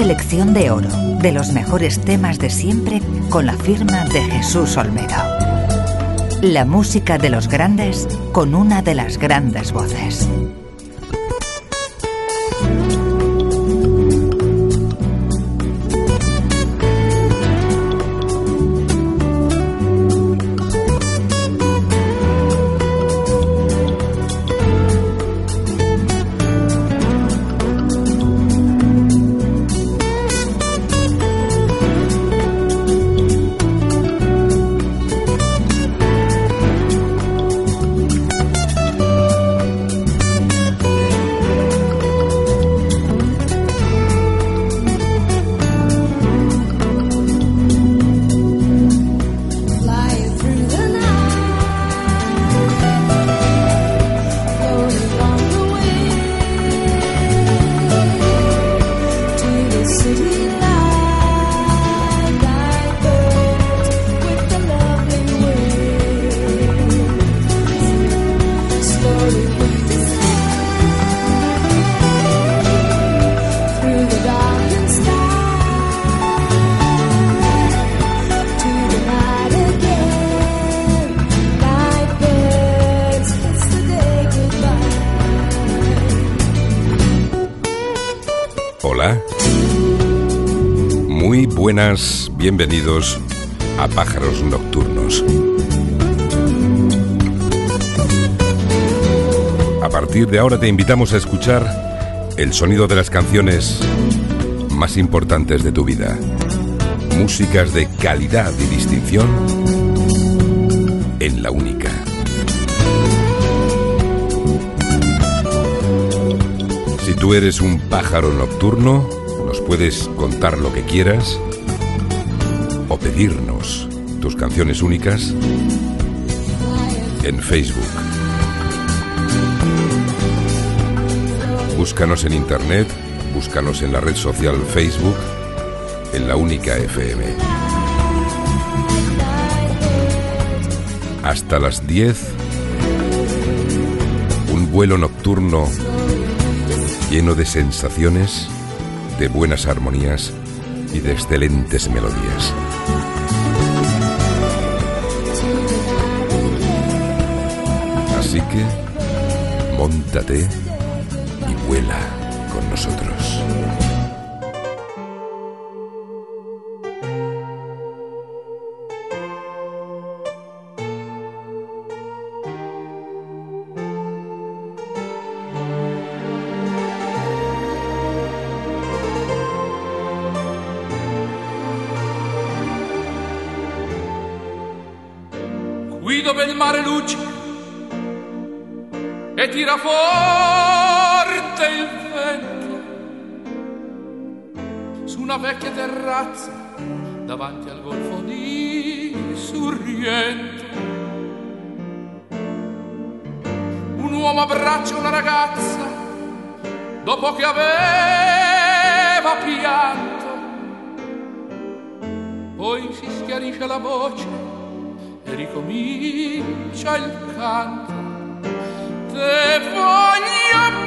Selección de oro de los mejores temas de siempre con la firma de Jesús Olmedo. La música de los grandes con una de las grandes voces. Buenas, bienvenidos a Pájaros Nocturnos. A partir de ahora te invitamos a escuchar el sonido de las canciones más importantes de tu vida. Músicas de calidad y distinción en la única. Si tú eres un pájaro nocturno, nos puedes contar lo que quieras pedirnos tus canciones únicas en Facebook. Búscanos en internet, búscanos en la red social Facebook, en la única FM. Hasta las 10, un vuelo nocturno lleno de sensaciones, de buenas armonías y de excelentes melodías. Así que, montate y vuela con nosotros. qui dove il mare luccica e tira forte il vento su una vecchia terrazza davanti al golfo di Sorrento un uomo abbraccia una ragazza dopo che aveva pianto poi si schiarisce la voce e ricomincia il canto. Te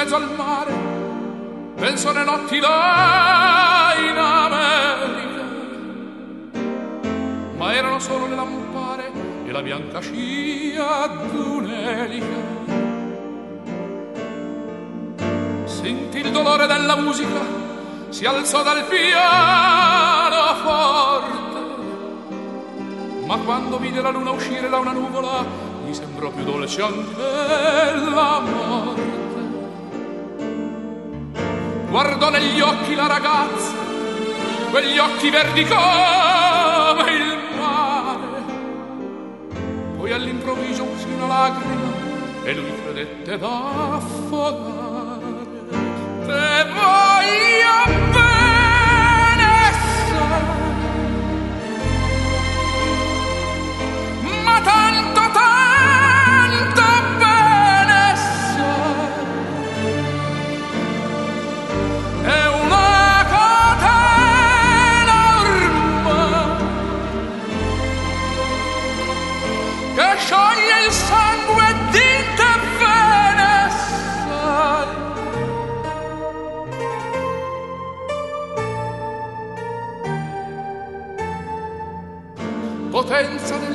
mezzo al mare penso alle notti là in America, ma erano solo le lampare e la bianca scia d'un'elica. Sentì il dolore della musica, si alzò dal piano forte, ma quando vide la luna uscire da una nuvola, gli sembrò più dolce anche la morte. Guardò negli occhi la ragazza, quegli occhi verdi come il mare. Poi all'improvviso uscì una lacrima e lui credette d'affogare. Te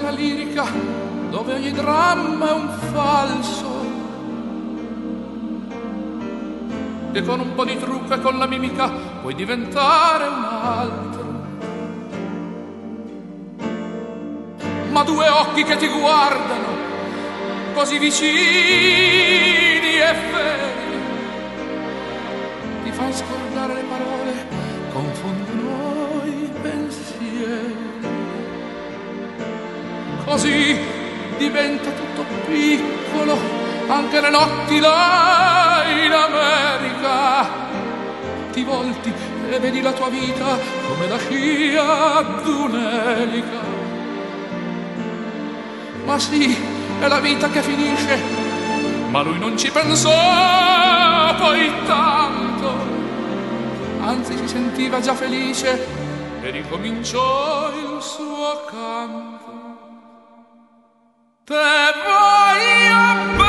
Della lirica dove ogni dramma è un falso e con un po' di trucco e con la mimica puoi diventare un altro. Ma due occhi che ti guardano così vicini e veri ti fanno scordare le parole, Così diventa tutto piccolo, anche le notti là in America. Ti volti e vedi la tua vita come la scia d'un'elica. Ma sì, è la vita che finisce, ma lui non ci pensò poi tanto. Anzi, si sentiva già felice e ricominciò il suo canto. Te voy a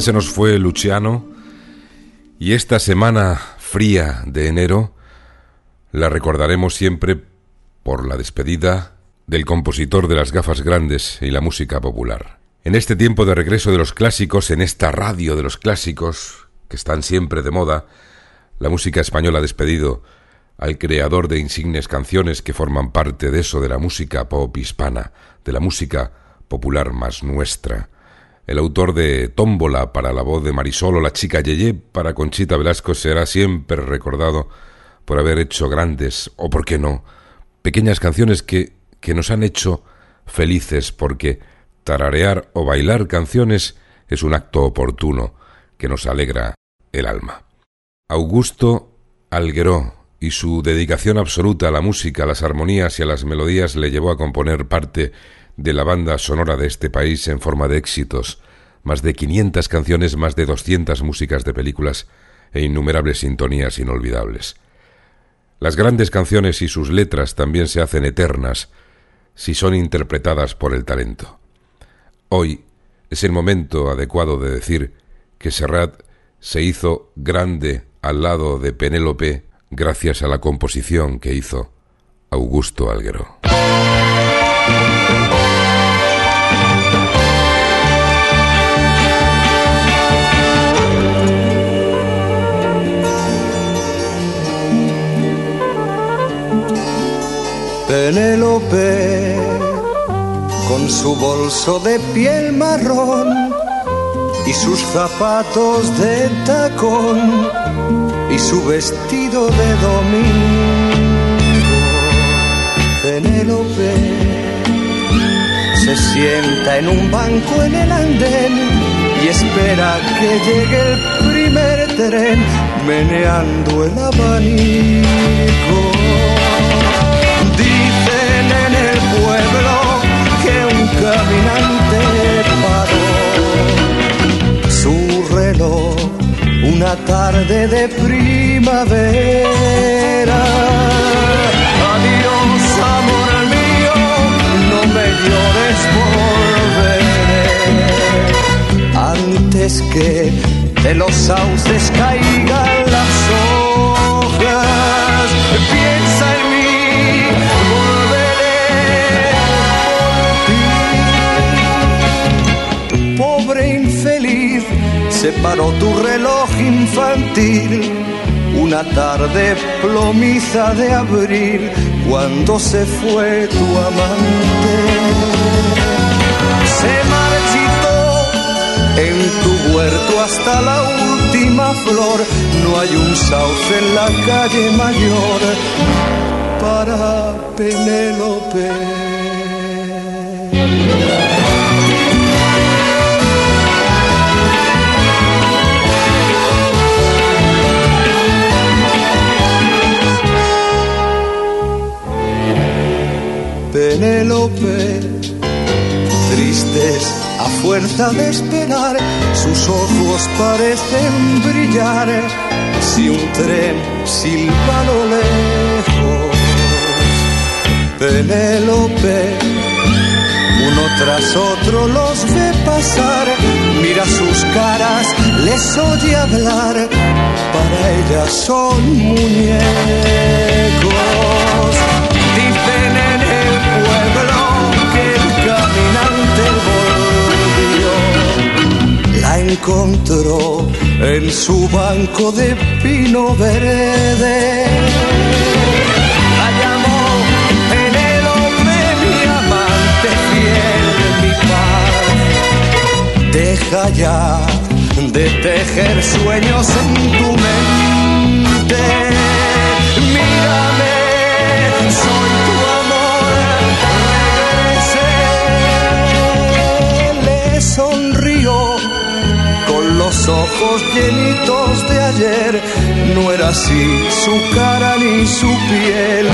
Se nos fue Luciano y esta semana fría de enero la recordaremos siempre por la despedida del compositor de las gafas grandes y la música popular. En este tiempo de regreso de los clásicos, en esta radio de los clásicos, que están siempre de moda, la música española ha despedido al creador de insignes canciones que forman parte de eso de la música pop hispana, de la música popular más nuestra. El autor de Tómbola para la voz de Marisol o La chica Yeye para Conchita Velasco será siempre recordado por haber hecho grandes, o por qué no, pequeñas canciones que, que nos han hecho felices porque tararear o bailar canciones es un acto oportuno que nos alegra el alma. Augusto Algueró y su dedicación absoluta a la música, a las armonías y a las melodías le llevó a componer parte de la banda sonora de este país en forma de éxitos, más de 500 canciones, más de 200 músicas de películas e innumerables sintonías inolvidables. Las grandes canciones y sus letras también se hacen eternas si son interpretadas por el talento. Hoy es el momento adecuado de decir que Serrat se hizo grande al lado de Penélope gracias a la composición que hizo Augusto Alguero. Penélope, con su bolso de piel marrón y sus zapatos de tacón y su vestido de domingo. Penélope se sienta en un banco en el andén y espera que llegue el primer tren meneando el abanico. Caminante paró su reloj una tarde de primavera. Adiós, amor mío, no me llores, volveré antes que de los sauces caigan las hojas. Se paró tu reloj infantil. Una tarde plomiza de abril, cuando se fue tu amante se marchitó en tu huerto hasta la última flor. No hay un sauce en la calle mayor para Penélope. Penélope, tristes a fuerza de esperar, sus ojos parecen brillar si un tren silba lo lejos. Penélope, uno tras otro los ve pasar, mira sus caras, les oye hablar, para ellas son muñecos. Encontró en su banco de pino verde. La llamó Penélope, mi amante fiel, mi paz. Deja ya de tejer sueños en tu mente. Mírame, ojos llenitos de ayer. No era así su cara ni su piel.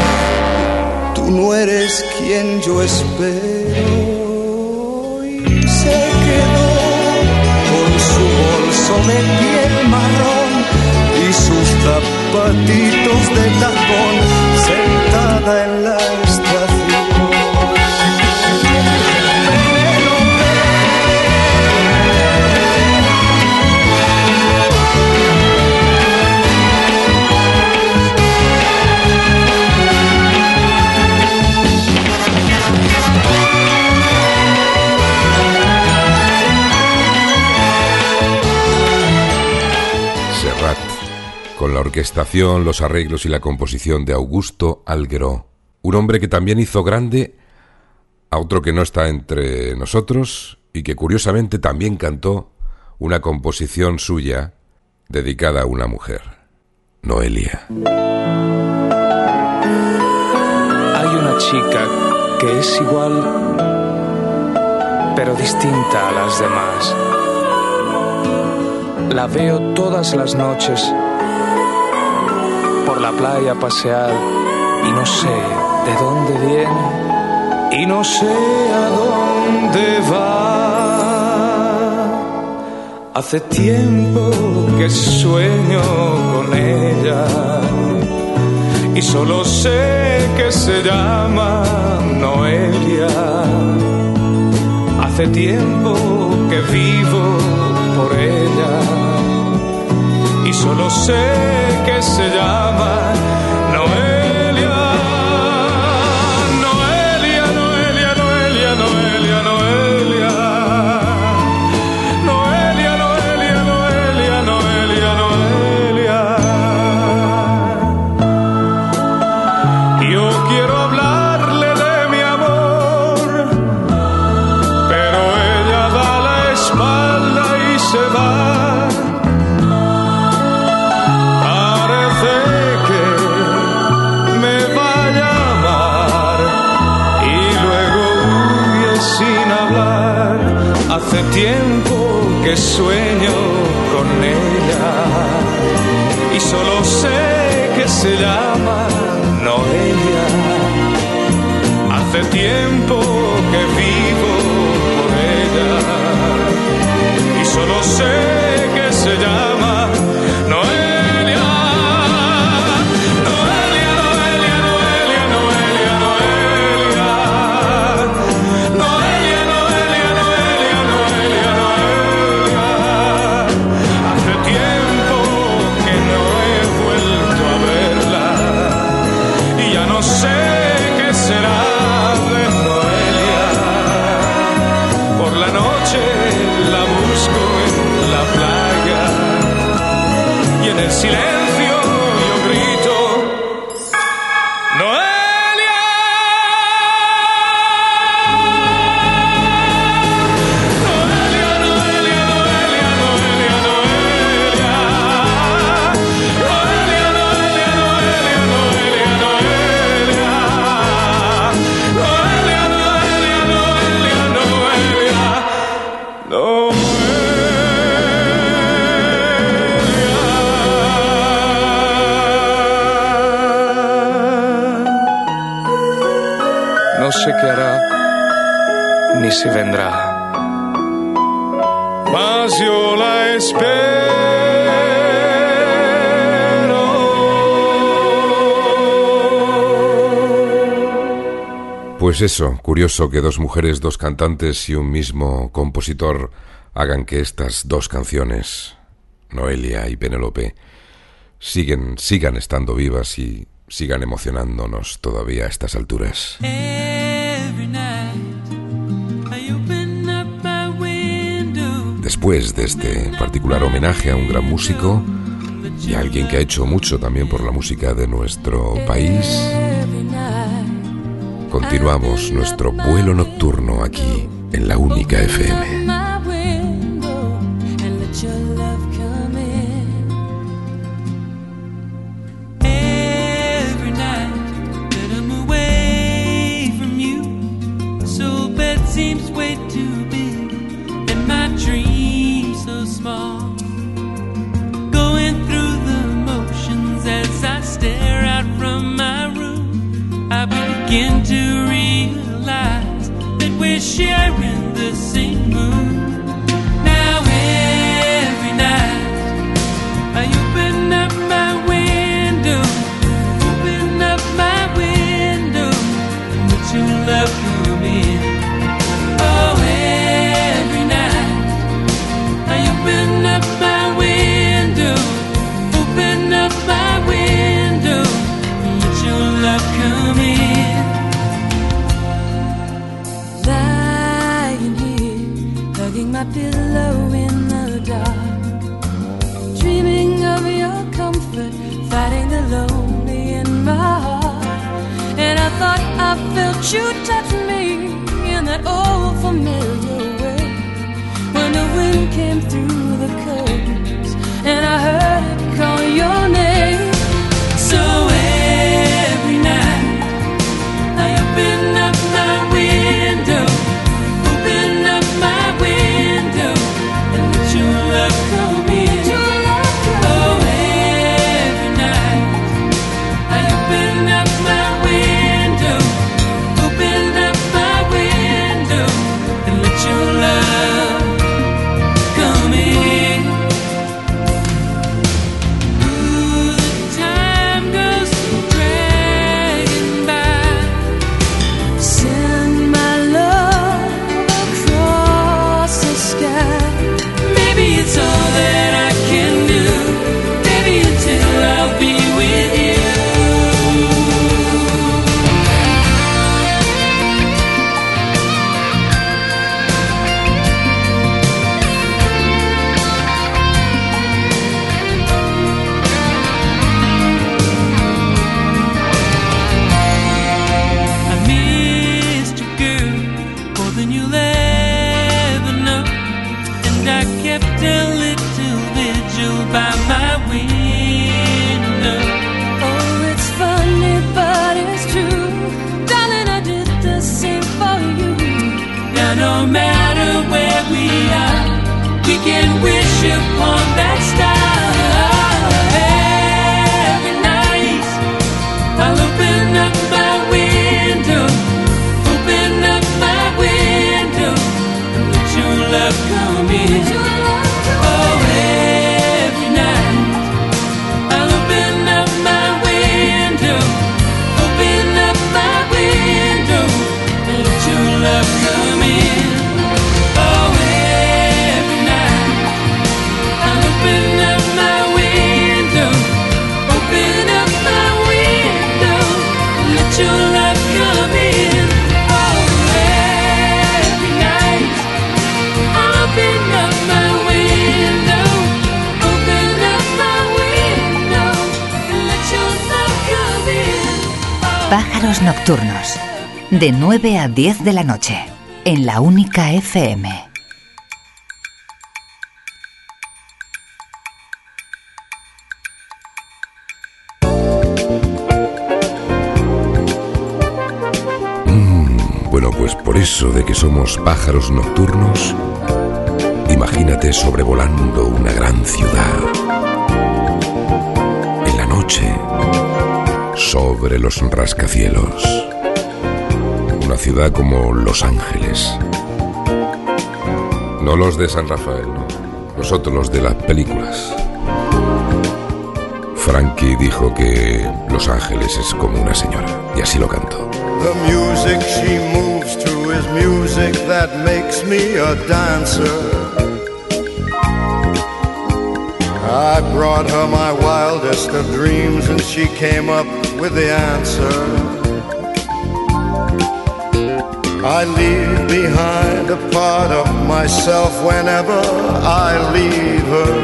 Tú no eres quien yo espero. Y se quedó con su bolso de piel marrón y sus zapatitos de tacón sentada en la con la orquestación, los arreglos y la composición de Augusto Alguero, un hombre que también hizo grande a otro que no está entre nosotros y que curiosamente también cantó una composición suya dedicada a una mujer, Noelia. Hay una chica que es igual, pero distinta a las demás. La veo todas las noches por la playa pasear y no sé de dónde viene y no sé a dónde va. Hace tiempo que sueño con ella y solo sé que se llama Noelia. Hace tiempo que vivo por ella solo sé que se llama Noelia. no sé qué hará, ni si vendrá. Mas yo la espero. Pues eso, curioso que dos mujeres, dos cantantes y un mismo compositor hagan que estas dos canciones, Noelia y Penélope, siguen, sigan estando vivas y sigan emocionándonos todavía a estas alturas. Eh, después de este particular homenaje a un gran músico y a alguien que ha hecho mucho también por la música de nuestro país, continuamos nuestro vuelo nocturno aquí en la única FM. felt you touch. Nocturnos. De 9 a 10 de la noche. En la única FM. Bueno, pues por eso de que somos pájaros nocturnos, imagínate sobrevolando una gran ciudad. En la noche, sobre los rascacielos. Una ciudad como Los Ángeles. No los de San Rafael, no. Nosotros los de las películas. Frankie dijo que Los Ángeles es como una señora, y así lo cantó. The music she moves to is music that makes me a dancer. I brought her my wildest of dreams and she came up with the answer. I leave behind a part of myself whenever I leave her.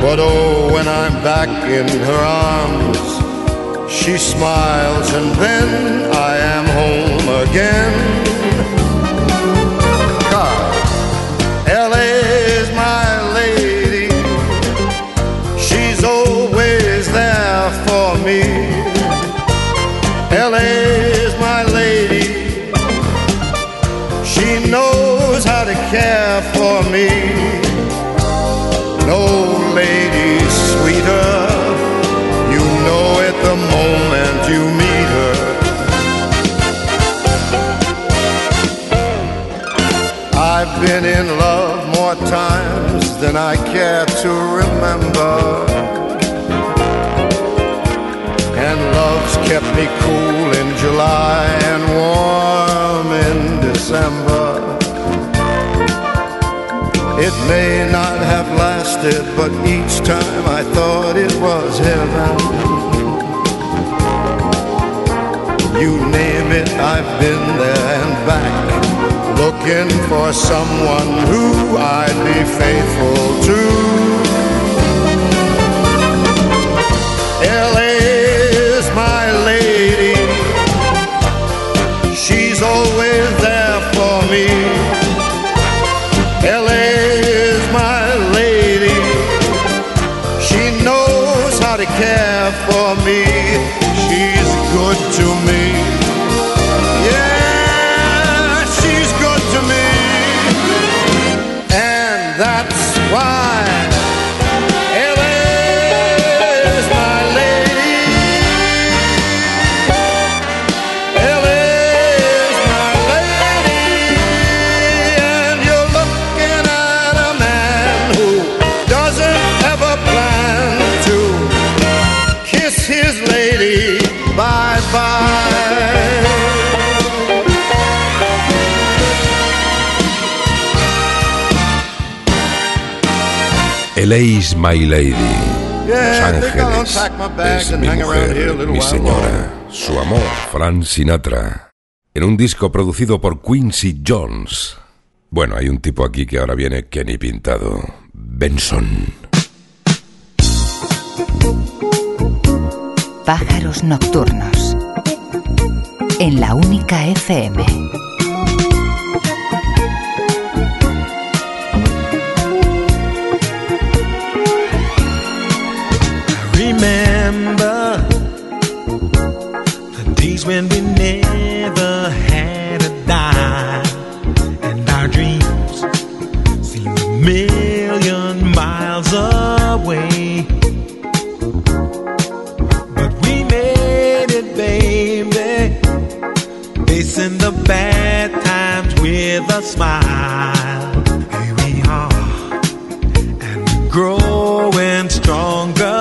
But oh, when I'm back in her arms, she smiles and then I am home again. Me. LA is my lady. She knows how to care for me. No lady sweeter. You know it the moment you meet her. I've been in love more times than I care to remember. And love's kept me cool in July and warm in December. It may not have lasted, but each time I thought it was heaven. You name it, I've been there and back, looking for someone who I'd be faithful to. LA's My Lady. Los Ángeles es mi mujer, mi señora, su amor, Frank Sinatra. En un disco producido por Quincy Jones. Bueno, hay un tipo aquí que ahora viene que ni pintado. Benson. Pájaros nocturnos. En la única FM. days when we never had a dime. And our dreams seemed a million miles away. But we made it, baby. Facing the bad times with a smile. Here we are And we're growing stronger.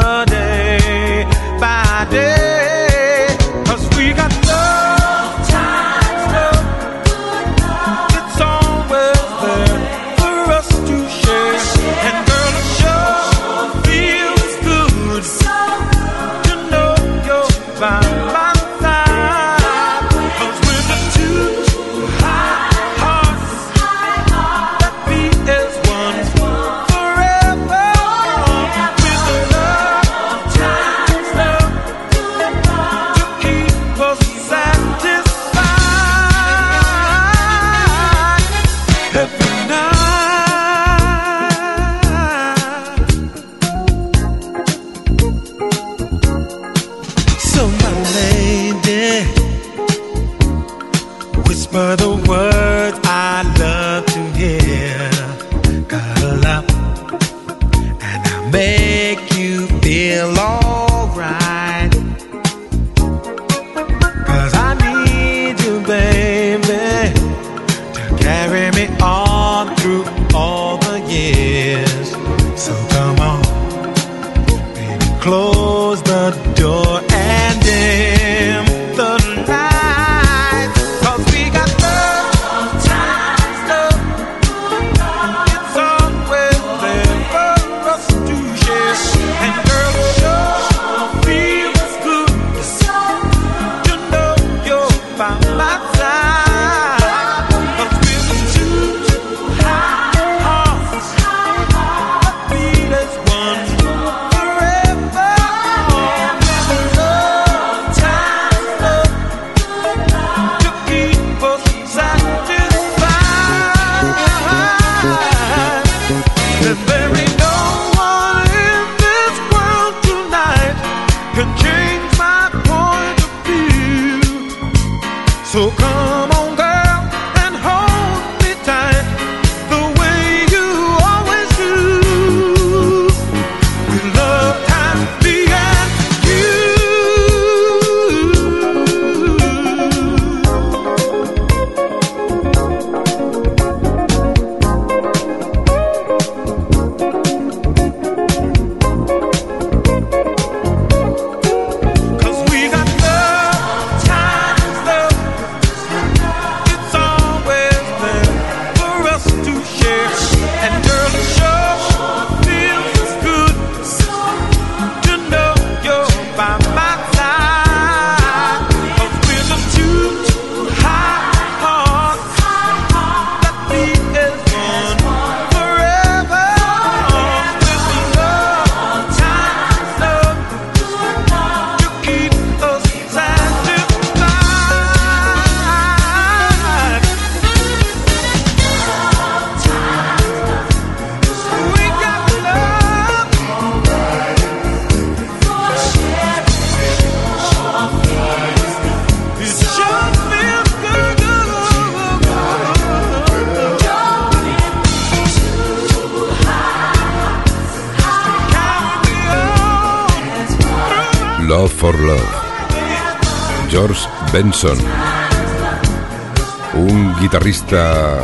Un guitarrista,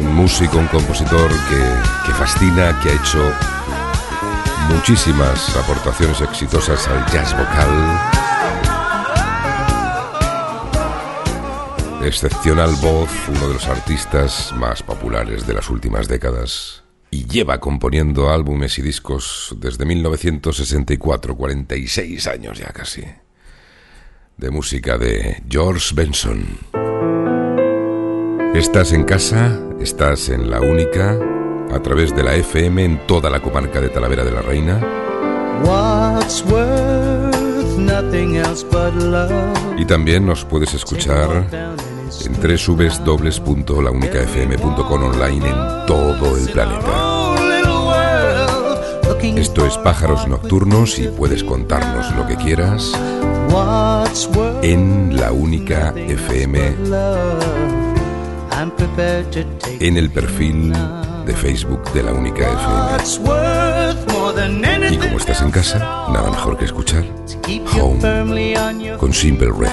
un músico, un compositor que, que fascina, que ha hecho muchísimas aportaciones exitosas al jazz vocal. Excepcional voz, uno de los artistas más populares de las últimas décadas y lleva componiendo álbumes y discos desde 1964, 46 años ya casi de música de George Benson. Estás en casa, estás en la única, a través de la FM en toda la comarca de Talavera de la Reina. Y también nos puedes escuchar en www.launicafm.com online en todo el planeta. Esto es Pájaros Nocturnos y puedes contarnos lo que quieras en la única FM, en el perfil de Facebook de la única FM. Y como estás en casa, nada mejor que escuchar Home con Simple Red.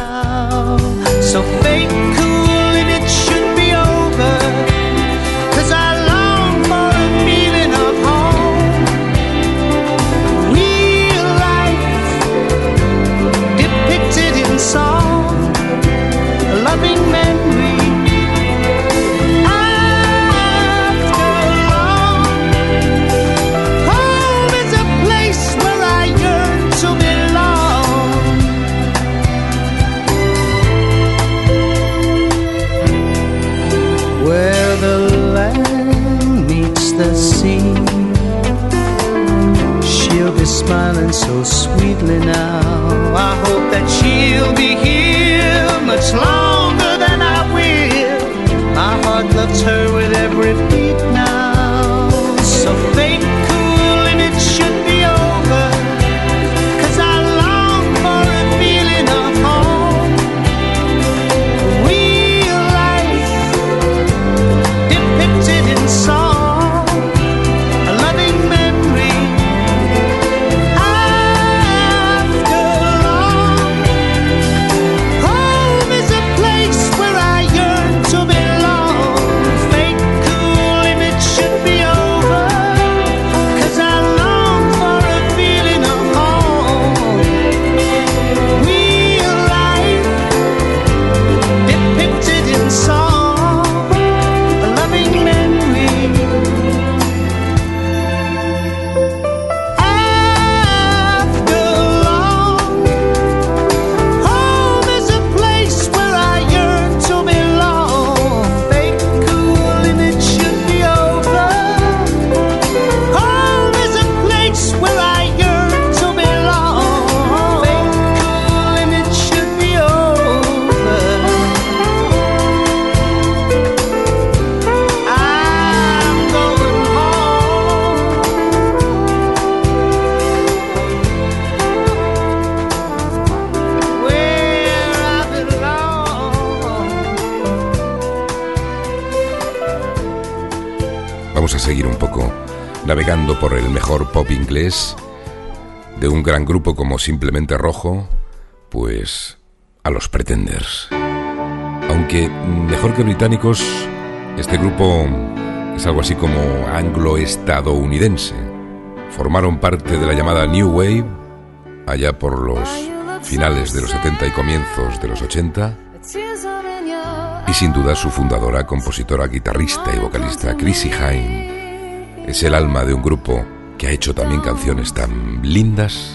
Smiling so sweetly now. I hope that she'll be here much longer than I will. My heart loves her gran grupo como Simplemente Rojo, pues a los Pretenders. Aunque mejor que británicos, este grupo es algo así como anglo-estadounidense. Formaron parte de la llamada New Wave allá por los finales de los 70 y comienzos de los 80 y sin duda su fundadora, compositora, guitarrista y vocalista Chrissy Hine es el alma de un grupo que ha hecho también canciones tan lindas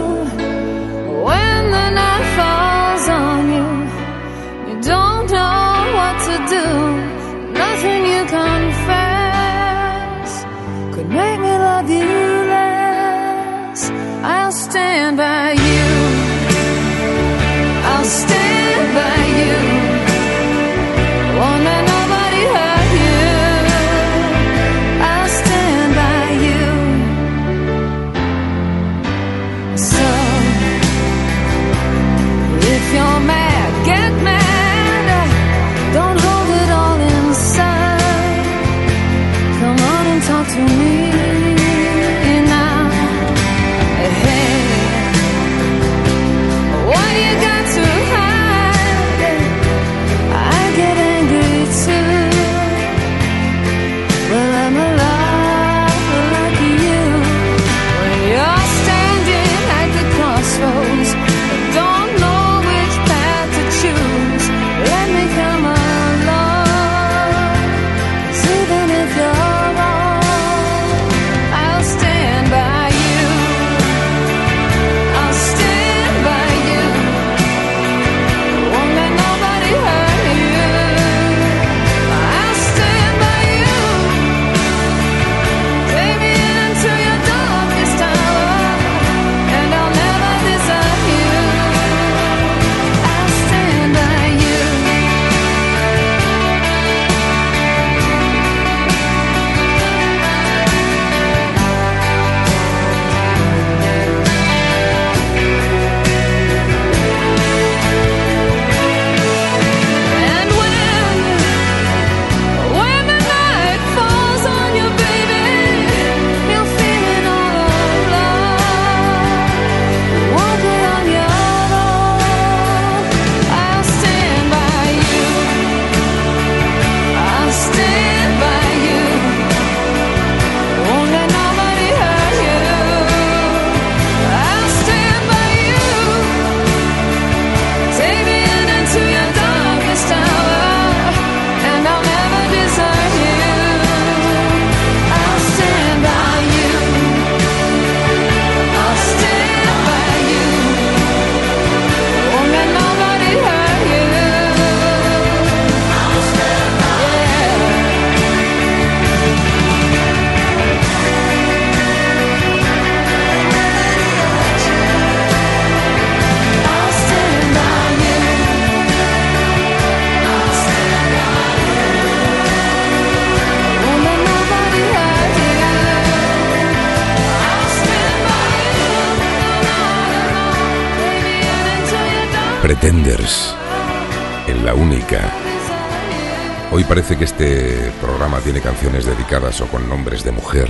parece que este programa tiene canciones dedicadas o con nombres de mujer,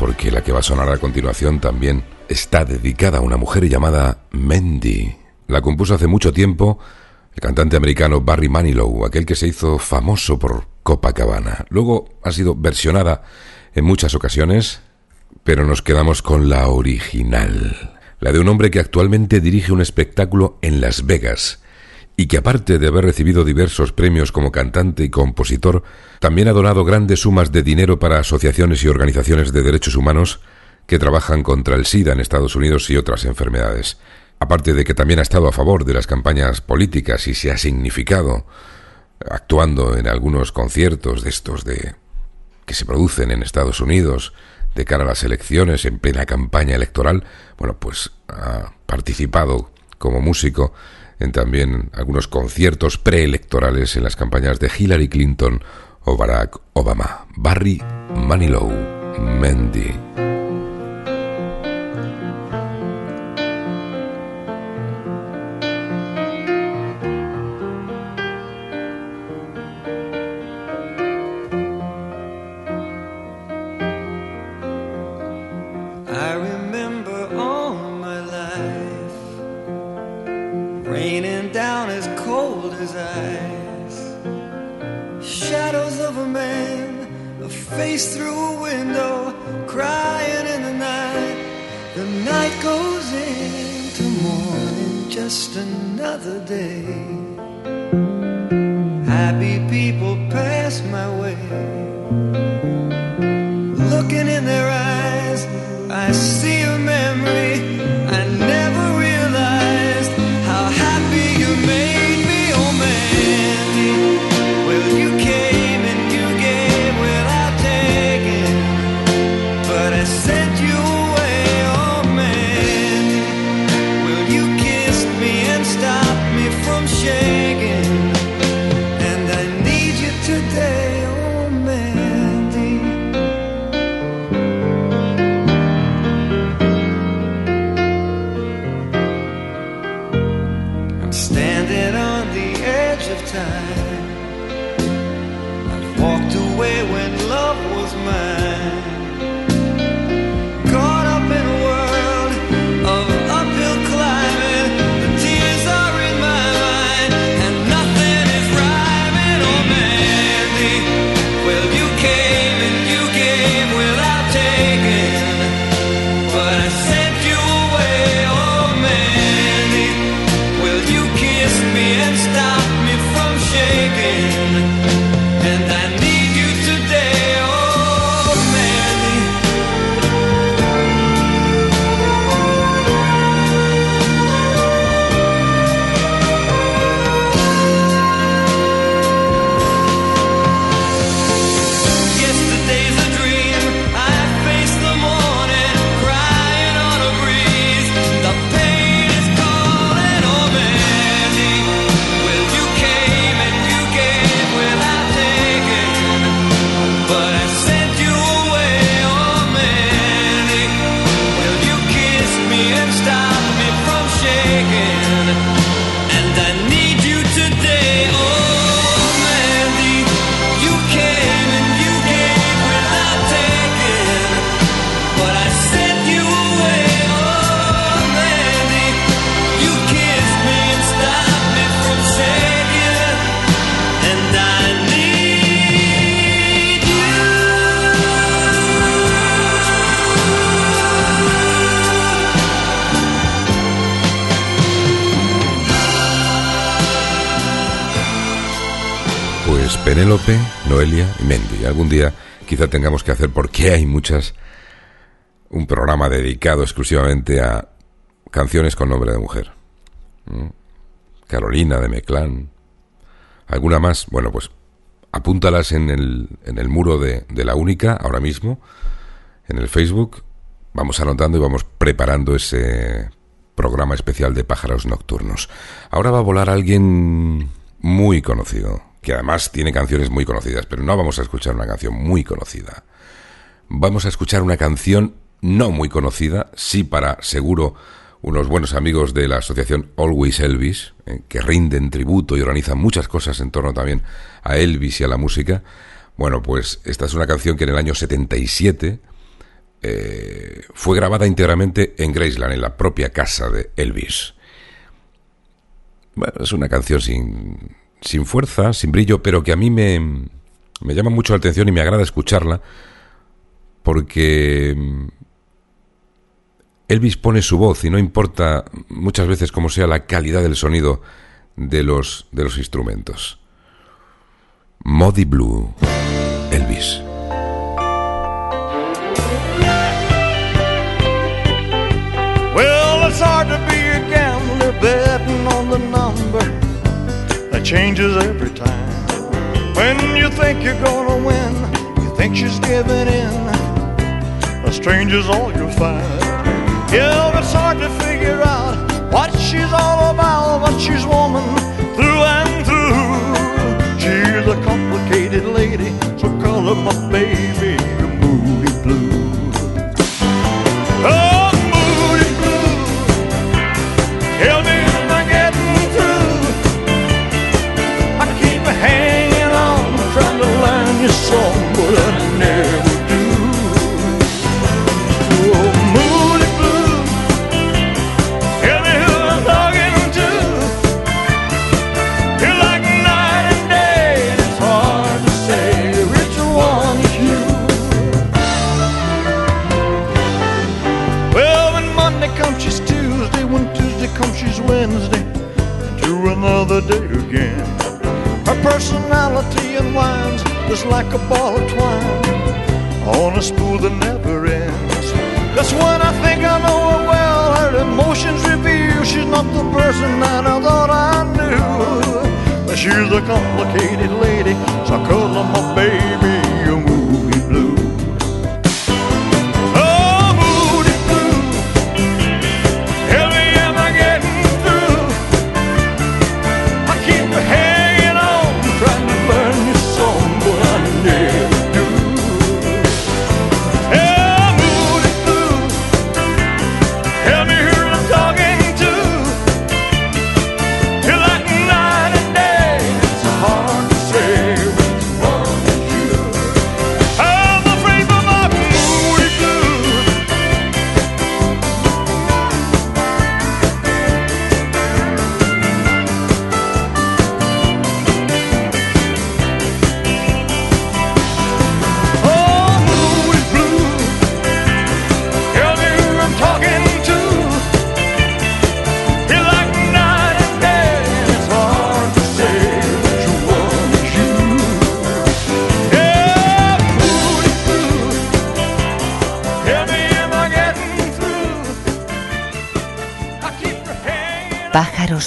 porque la que va a sonar a continuación también está dedicada a una mujer llamada Mandy. La compuso hace mucho tiempo el cantante americano Barry Manilow, aquel que se hizo famoso por Copacabana. Luego ha sido versionada en muchas ocasiones, pero nos quedamos con la original, la de un hombre que actualmente dirige un espectáculo en Las Vegas y que aparte de haber recibido diversos premios como cantante y compositor, también ha donado grandes sumas de dinero para asociaciones y organizaciones de derechos humanos que trabajan contra el SIDA en Estados Unidos y otras enfermedades. Aparte de que también ha estado a favor de las campañas políticas y se ha significado actuando en algunos conciertos de estos de que se producen en Estados Unidos de cara a las elecciones en plena campaña electoral, bueno, pues ha participado como músico en también algunos conciertos preelectorales en las campañas de Hillary Clinton o Barack Obama. Barry Manilow, Mendy. Tengamos que hacer, porque hay muchas, un programa dedicado exclusivamente a canciones con nombre de mujer. ¿Mm? Carolina de Meclán. ¿Alguna más? Bueno, pues apúntalas en el, en el muro de, de la única ahora mismo, en el Facebook. Vamos anotando y vamos preparando ese programa especial de pájaros nocturnos. Ahora va a volar alguien muy conocido, que además tiene canciones muy conocidas, pero no vamos a escuchar una canción muy conocida. Vamos a escuchar una canción no muy conocida, sí para seguro unos buenos amigos de la asociación Always Elvis, eh, que rinden tributo y organizan muchas cosas en torno también a Elvis y a la música. Bueno, pues esta es una canción que en el año 77 eh, fue grabada íntegramente en Graceland, en la propia casa de Elvis. Bueno, es una canción sin, sin fuerza, sin brillo, pero que a mí me, me llama mucho la atención y me agrada escucharla porque mm, Elvis pone su voz y no importa muchas veces cómo sea la calidad del sonido de los, de los instrumentos. Muddy Blue, Elvis. Changes every time. When you think you're gonna win, you think she's giving in. A stranger's all you'll find. Yeah, it's hard to figure out what she's all about, but she's woman through and through. She's a complicated lady, so call her my baby,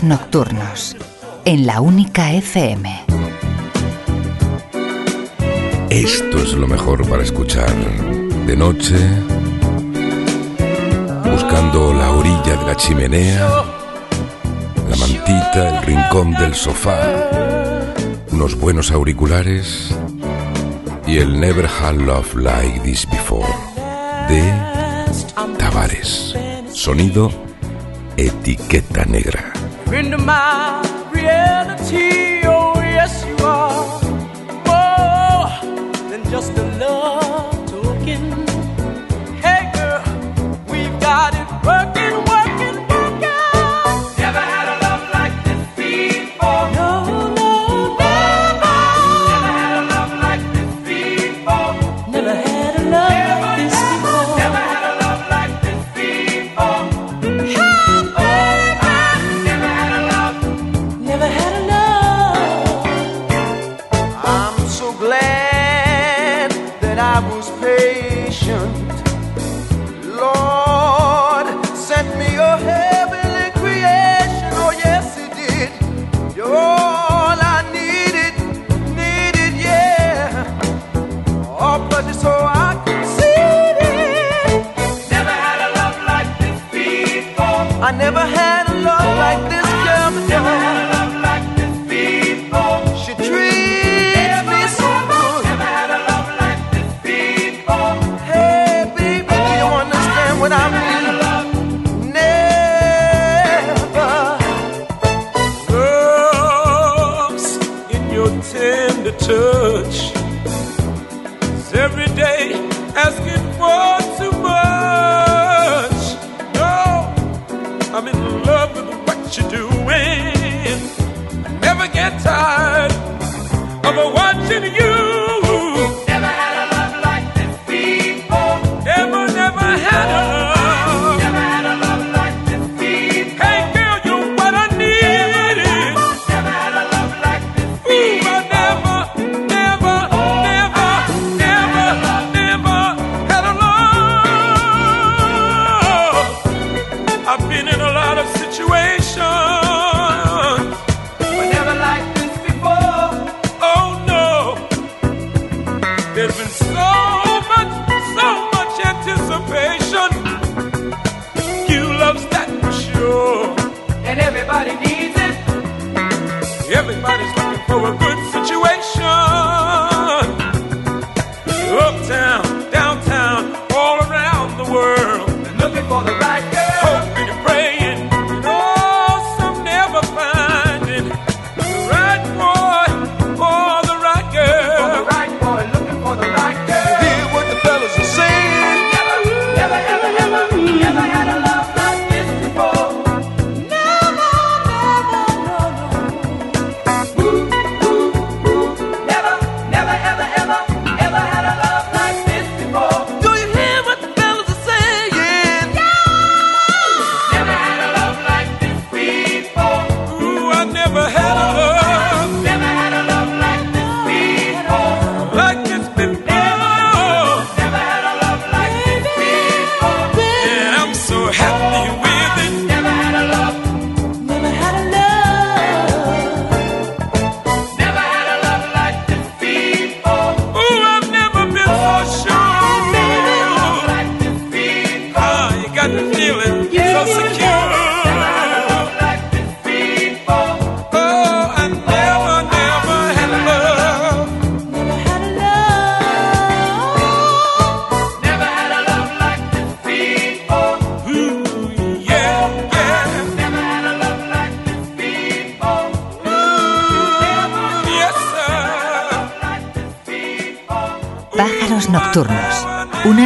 Nocturnos. En la única FM. Esto es lo mejor para escuchar de noche, buscando la orilla de la chimenea, la mantita, el rincón del sofá, unos buenos auriculares y el Never Had Love Like This Before de Tavares. Sonido etiqueta negra. Into my reality. Oh, yes, you are more than just a love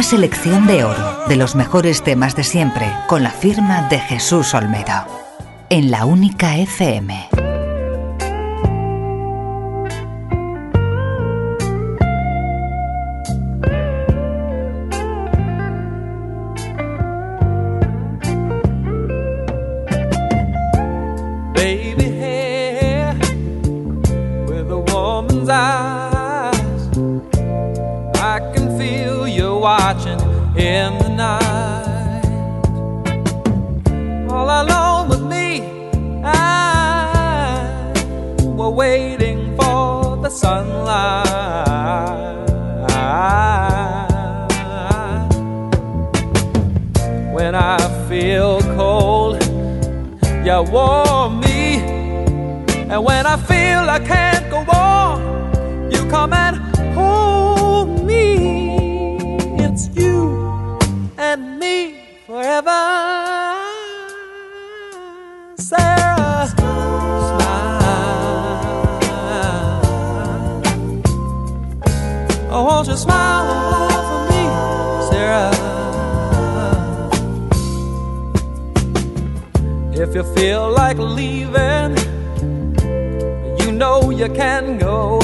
selección de oro de los mejores temas de siempre con la firma de Jesús Olmedo. En la única FM. know you can go.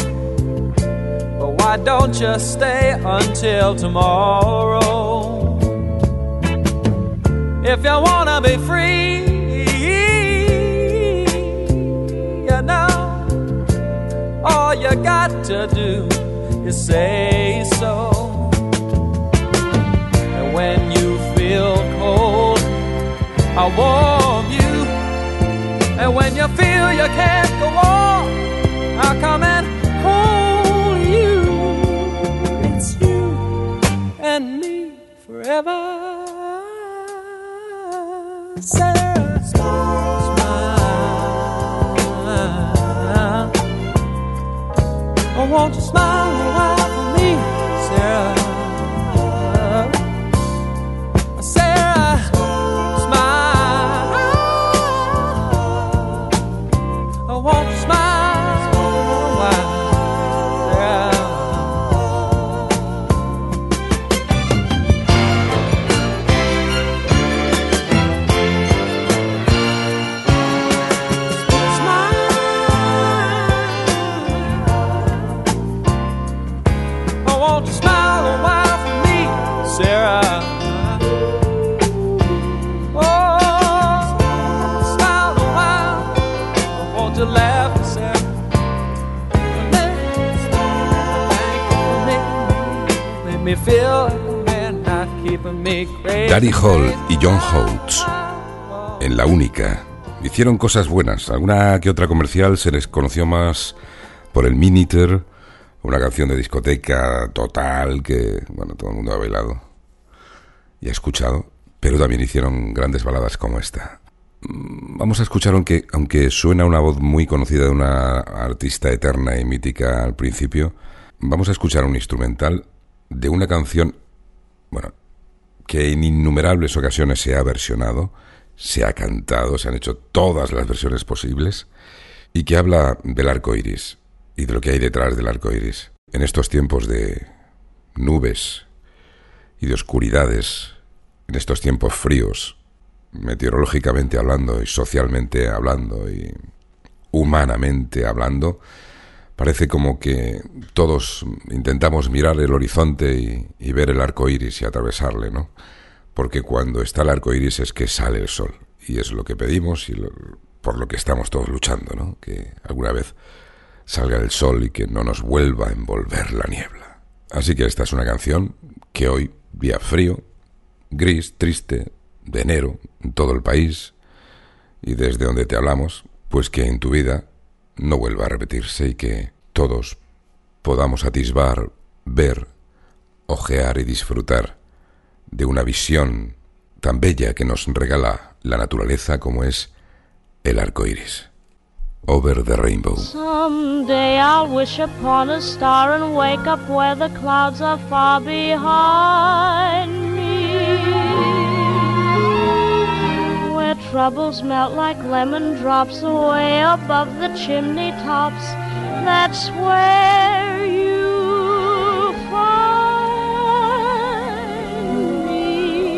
But why don't you stay until tomorrow? If you wanna be free, you know, all you got to do is say so. And when you feel cold, I warm you. And when you feel you can't go on, come out. Daddy Hall y John Holtz, en la única, hicieron cosas buenas. Alguna que otra comercial se les conoció más por el Miniter, una canción de discoteca total que, bueno, todo el mundo ha bailado y ha escuchado, pero también hicieron grandes baladas como esta. Mm, Vamos a escuchar, aunque, aunque suena una voz muy conocida de una artista eterna y mítica al principio, vamos a escuchar un instrumental de una canción, bueno, que en innumerables ocasiones se ha versionado, se ha cantado, se han hecho todas las versiones posibles, y que habla del arco iris y de lo que hay detrás del arco iris. En estos tiempos de nubes y de oscuridades, en estos tiempos fríos, meteorológicamente hablando y socialmente hablando y humanamente hablando, parece como que todos intentamos mirar el horizonte y, ver el arco iris y atravesarle, ¿no? Porque cuando está el arco iris es que sale el sol, y es lo que pedimos y por lo que estamos todos luchando, ¿no? Que alguna vez salga el sol y que no nos vuelva a envolver la niebla. Así que esta es una canción que hoy, día frío, gris, triste, de enero, en todo el país, y desde donde te hablamos, pues que en tu vida no vuelva a repetirse y que todos podamos atisbar, ver, ojear y disfrutar de una visión tan bella que nos regala la naturaleza como es el arco iris. Over the rainbow. Someday I'll wish upon a star and wake up where the clouds are far behind troubles melt like lemon drops away above the chimney tops. That's where you find me.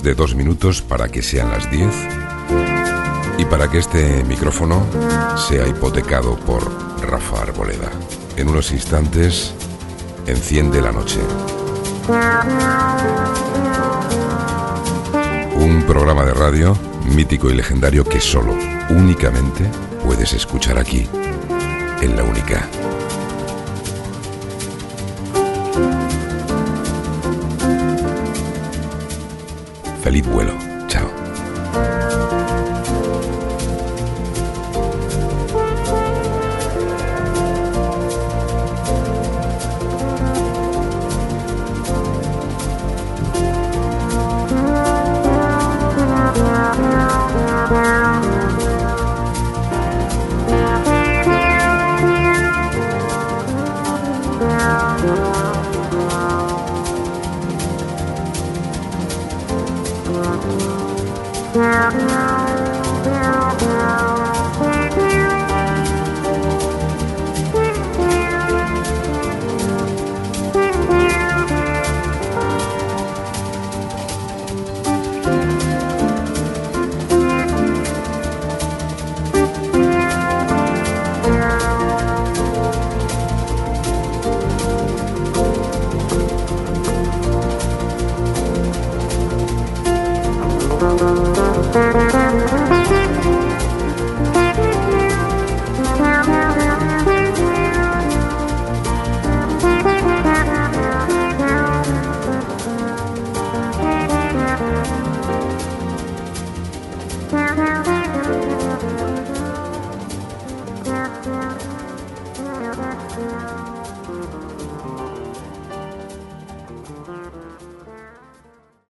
De dos minutos para que sean las 10 y para que este micrófono sea hipotecado por Rafa Arboleda. En unos instantes enciende la noche. Un programa de radio mítico y legendario que solo, únicamente, puedes escuchar aquí, en la única. Feliz vuelo.